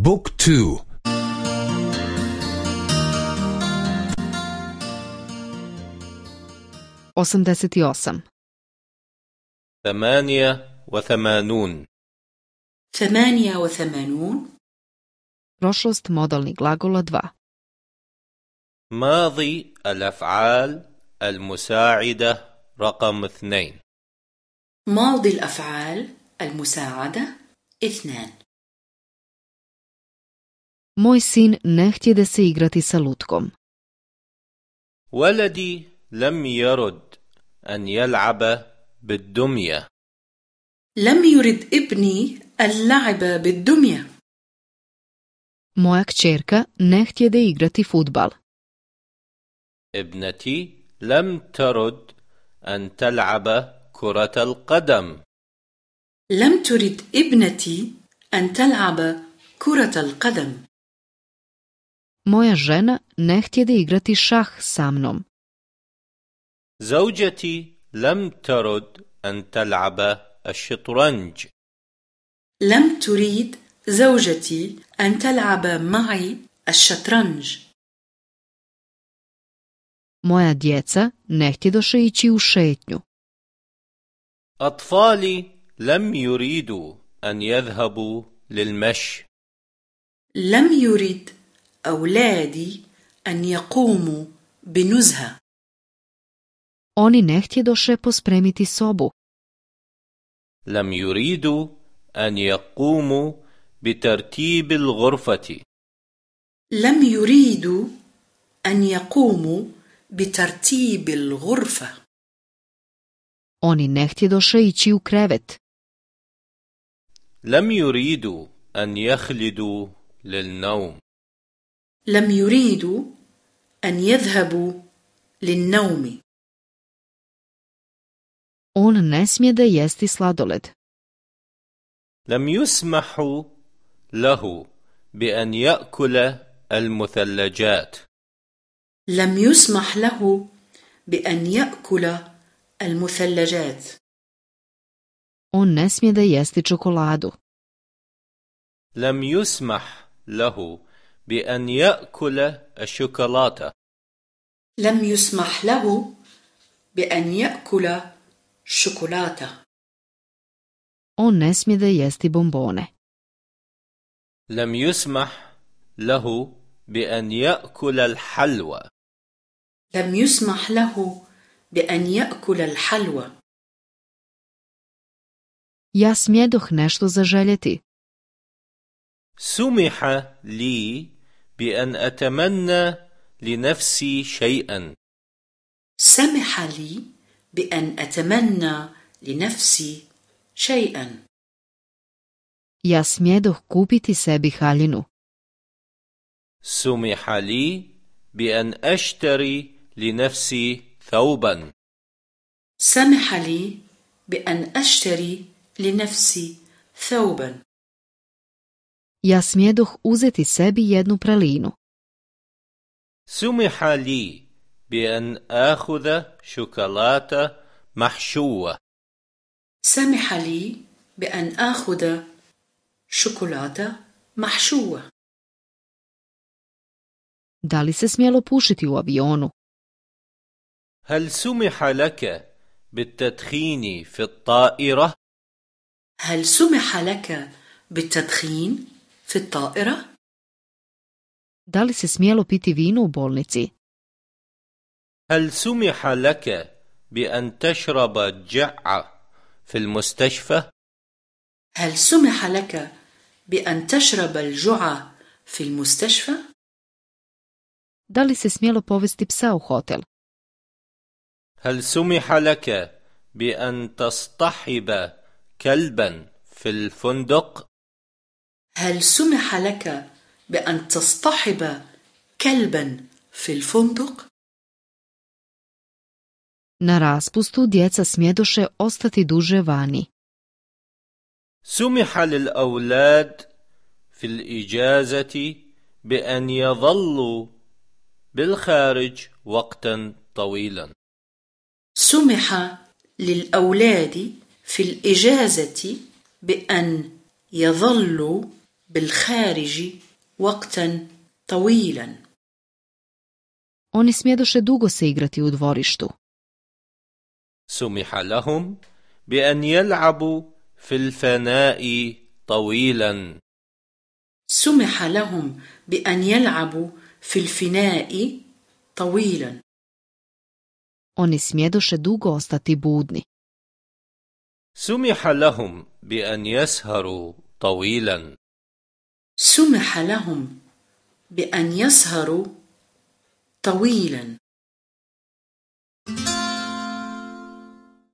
بوك تو. Osamdeset osam. ثمانية وثمانون. ثمانية وثمانون. Prošlost modalni glagola 2. ماضي الأفعال المساعدة رقم اثنين. ماضي الأفعال المساعدة اثنان. Moj sin ne htjede se igrati sa lutkom. ولدي لم يرد أن يلعب بالدمية لم يرد ابني اللعب بالدمية Moja kćerka ne htjede igrati futbal. ابنتي لم ترد أن تلعب كرة القدم لم ترد ابنتي أن تلعب كرة القدم Moja žena ne htjede igrati šah sa mnom. زوجتي لم ترد أن تلعب الشطرنج لم تريد زوجتي أن تلعب معي الشطرنج Moja djeca ne htjedoše ići u šetnju. أطفالي لم يريدوا أن يذهبوا للمشي لم يرد أولادي أن يقوموا بنزهة Oni ne htjedoše pospremiti sobu. لم يريدوا أن يقوموا بترتيب الغرفة لم يريدوا أن يقوموا بترتيب الغرفة Oni ne htjedoše ići u krevet. لم يريدوا أن يخلدوا للنوم لم يريدوا أن يذهبوا للنوم On ne smije da jesti sladoled. لم يسمح له بأن يأكل المثلجات لم يسمح له بأن يأكل المثلجات On ne smije da jesti čokoladu. لم يسمح له بأن يأكل الشوكولاتة لم يسمح له بأن يأكل شوكولاتة On ne smije da jesti bombone. لم يسمح له بأن يأكل الحلوى لم يسمح له بأن يأكل الحلوى Ja smjedoh nešto zaželjeti. سمح لي بأن أتمنى لنفسي شيئا. سمح لي بأن أتمنى لنفسي شيئا. Smjedoh kupiti sebi haljinu. سمح لي بأن أشتري لنفسي ثوبا. سمح لي بأن أشتري لنفسي ثوبا. Ja smjedoh uzeti sebi jednu pralinu. سمح لي بأن آخذ شوكولاتة محشوة سمح لي بأن آخذ شوكولاتة محشوة Da li se smjelo pušiti u avionu? هل سمح لك بالتدخين في الطائرة؟ هل سمح لك بالتدخين في الطائرة؟ Da li se smjelo piti vino u bolnici? هل سمح لك بأن تشرب الجع في المستشفى؟ هل سمح لك بأن تشرب الجعة في المستشفى؟ Da li se smjelo povesti psa u hotel? هل سمح لك بأن تصطحب كلبا في الفندق؟ هل سمح لك بأن تصطحب كلبا في الفندق؟ Na raspustu djeca smjedoše ostati duže vani. سمح للأولاد في الإجازة بأن يظلوا بالخارج وقتا طويلا سمح للأولاد في الإجازة بأن يظلوا بالخارج وقتا طويلا Oni smjedoše dugo se igrati u dvorištu. سمح لهم بأن يلعبوا في الفناء طويلا سمح لهم بأن يلعبوا في الفناء طويلا Oni smjedoše dugo ostati budni. سمح لهم بأن يسهروا طويلا سمح لهم بأن يسهروا طويلا.